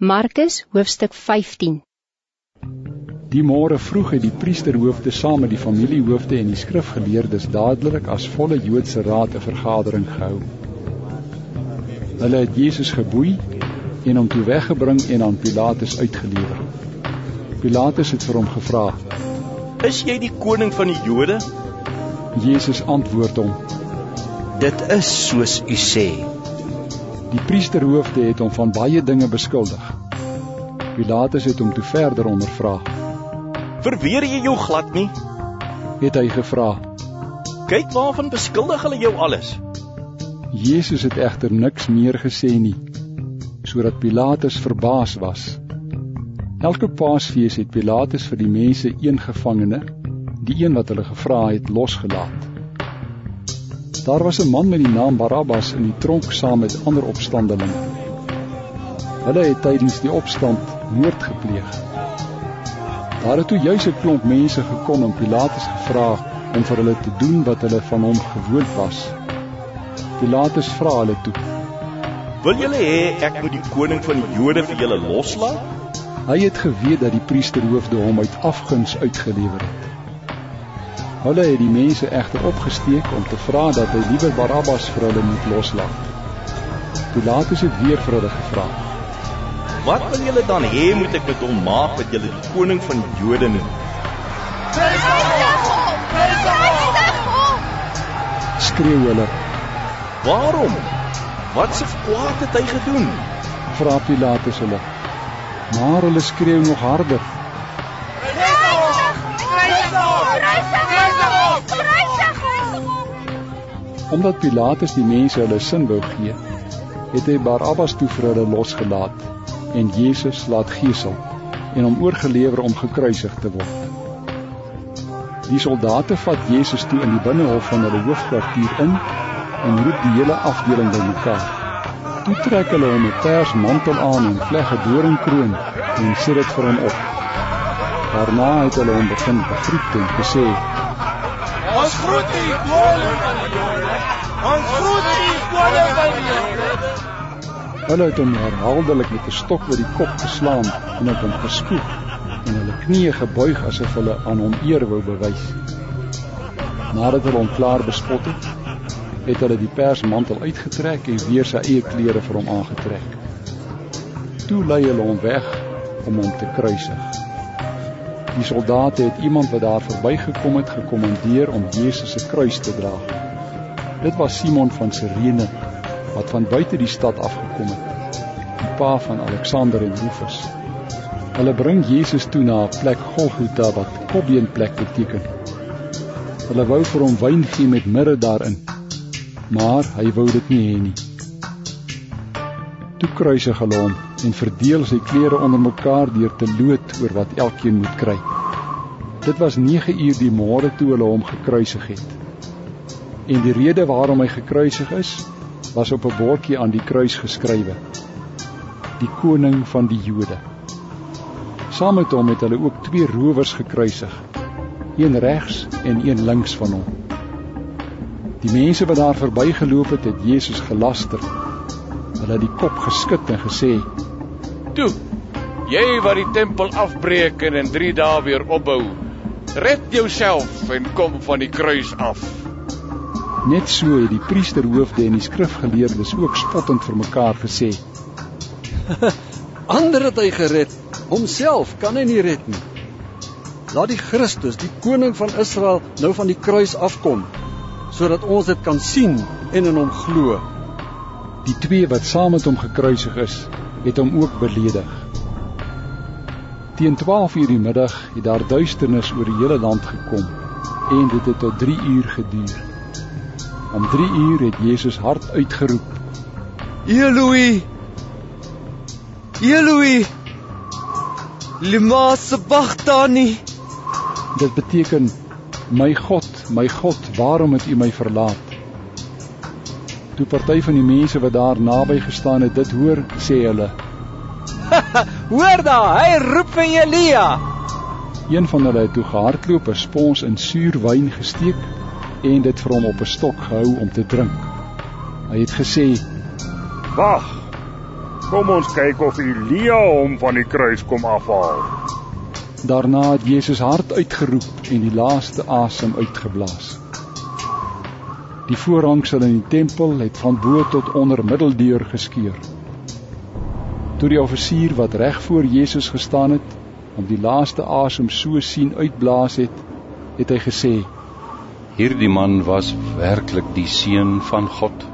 Markus hoofstuk 15 Die môre vroeg het die priesterhoofde saam met die familiehoofde en die skrifgeleerdes dadelik as volle Joodse raad 'n vergadering gehou. Hulle het Jesus geboei en hom toe weggebring en aan Pilatus uitgelewer. Pilatus het vir hom gevra: "Is jy die koning van die Jode?" Jesus antwoord hom: "Dit is soos u sê." Die priesterhoofde het hom van baie dinge beskuldig. Pilatus het hom toe verder ondervra. "Verweer jy jou glad nie?" het hy gevra. "Kyk waarvan beskuldig hulle jou alles." Jesus het egter niks meer gesê nie, sodat Pilatus verbaas was. Elke Paasfees het Pilatus vir die mense een gevangene, die een wat hulle gevra het, losgelaat. Daar was 'n man met die naam Barabbas in die tronk saam met ander opstandelinge. Hulle het tydens die opstand moord gepleeg. Daar het toe juis 'n klomp mense gekom en Pilatus gevra om vir hulle te doen wat hulle van hom gewoond was. Pilatus vra hulle toe: "Wil julle hê ek moet die koning van die Jode vir julle loslaat?" Hy het geweet dat die priesterhoofde hom uit afguns uitgelewer het. Hulle het die mense egter opgesteek om te vra dat hy liewer Barabbas vir hulle moet loslaat. Pilatus het weer vir hulle gevra: "Wat wil julle dan hê moet ek met hom maak wat julle die koning van die Jode noem?" Skreeu hulle: "Waarom? Wat se kwaad het hy gedoen?" Vra Pilatus hulle. Maar hulle skreeu nog harder: Omdat Pilatus die mense hulle sin wou gee, het hy Barabbas toe vir hulle losgelaat en Jesus laat gesel en hom oorgelewer om gekruisig te word. Die soldate vat Jesus toe in die binnehof van hulle hoofkwartier in en roep die hele afdeling bymekaar. Toe trek hulle hom 'n pers mantel aan en vleg 'n doringkroon en sit dit vir hom op. Daarna het hulle hom begin begroet en gesê: Ons groet U, koning van die Jode. Ons groet U, koning van die Jode. Hulle het hom herhaaldelik met 'n stok oor die kop geslaan en op hom gespoeg en hulle knieë gebuig asof hulle aan hom eer wou bewys. Nadat hulle hom klaar bespot het, het hulle die persmantel uitgetrek en weer sy eie klere vir hom aangetrek. Toe lei hulle hom weg om hom te kruisig. Die soldate het iemand wat daar verbygekom het gekommandeer om Jesus se kruis te dra. Dit was Simon van Sirene wat van buite die stad afgekom het, die pa van Alexander en Rufus. Hulle bring Jesus toe na 'n plek Golgotha wat kopbeenplek beteken. Hulle wou vir hom wyn gee met mirre daarin, maar hy wou dit nie hê nie. Toe kruisig hulle hom en verdeel sy klere onder mekaar deur te loot oor wat elkeen moet kry. Dit was 9 uur die môre toe hulle hom gekruisig het. En die rede waarom hy gekruisig is, was op 'n bordjie aan die kruis geskrywe: Die koning van die Jode. Saam met hom het hulle ook twee rowers gekruisig, een regs en een links van hom. Die mense wat daar verbygeloop het, het Jesus gelaster hulle die kop geskud en gesê: "Toe, jy wat die tempel afbreek en in 3 dae weer opbou, red jouself en kom van die kruis af." Net so het die priesterhoofde en die skrifgeleerdes ook spottend vir mekaar gesê: "Ander het hy gered, homself kan hy nie red nie. Laat die Christus, die koning van Israel, nou van die kruis afkom, sodat ons dit kan sien en in hom glo." Die twee wat saam met hom gekruisig is, het hom ook beledig. Teen 12:00 die middag het daar duisternis oor die hele land gekom en dit het tot 3 uur geduur. Om 3 uur het Jesus hard uitgeroep: "Eloi! Eloi! Lema sabachthani!" Dit beteken: "My God, my God, waarom het U my verlaat?" Toe party van die mense wat daar naby gestaan het dit hoor, sê hulle: "Hoor daar, hy roep vir Elia." Een van hulle het toe gehardloop, 'n spons in suur wyn gesteek en dit vir hom op 'n stok gehou om te drink. Hy het gesê: "Wag. Kom ons kyk of Elia hom van die kruis kom afhaal. Daarna het Jesus hard uitgeroep en die laaste asem uitgeblaas. Die voorhangsel in die tempel het van bo tot onder middeldeur geskeur. Toe die offisier wat reg voor Jesus gestaan het, om die laaste asem so sien uitblaas het, het hy gesê: Hierdie man was werklik die seun van God.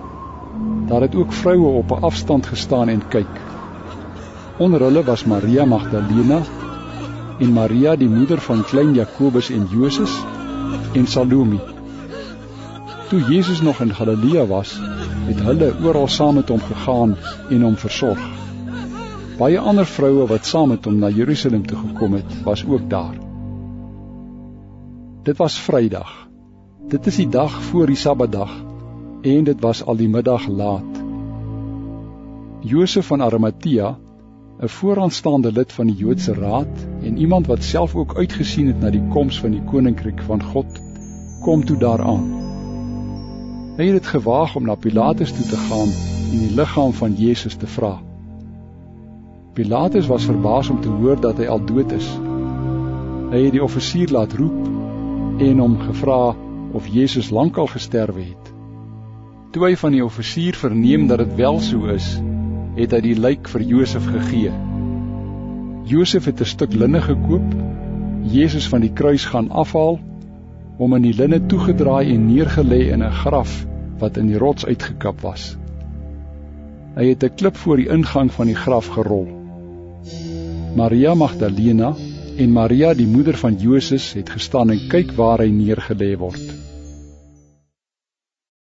Daar het ook vroue op 'n afstand gestaan en kyk. Onder hulle was Maria Magdalena en Maria die moeder van klein Jakobus en Joses en Salome. Toe Jesus nog in Galilea was, het hulle oral saam met hom gegaan en hom versorg. Baie ander vroue wat saam met hom na Jerusalem toe gekom het, was ook daar. Dit was Vrydag. Dit is die dag voor die Sabbatdag en dit was al die middag laat. Josef van Arimatea, 'n vooraanstaande lid van die Joodse Raad en iemand wat self ook uitgesien het na die koms van die koninkryk van God, kom toe daaraan. Hy het dit gewaag om na Pilatus toe te gaan en die liggaam van Jesus te vra. Pilatus was verbaas om te hoor dat hy al dood is. Hy het die offisier laat roep en hom gevra of Jesus lankal gesterwe het. Toe hy van die offisier verneem dat dit wel so is, het hy die lijk vir Josef gegee. Josef het 'n stuk linne gekoop, Jesus van die kruis gaan afhaal, hom in die linne toegedraai en neergelê in 'n graf wat in die rots uitgekap was. Hy het 'n klip voor die ingang van die graf gerol. Maria Magdalena en Maria die moeder van Joses het gestaan en kyk waar hy neergelê word.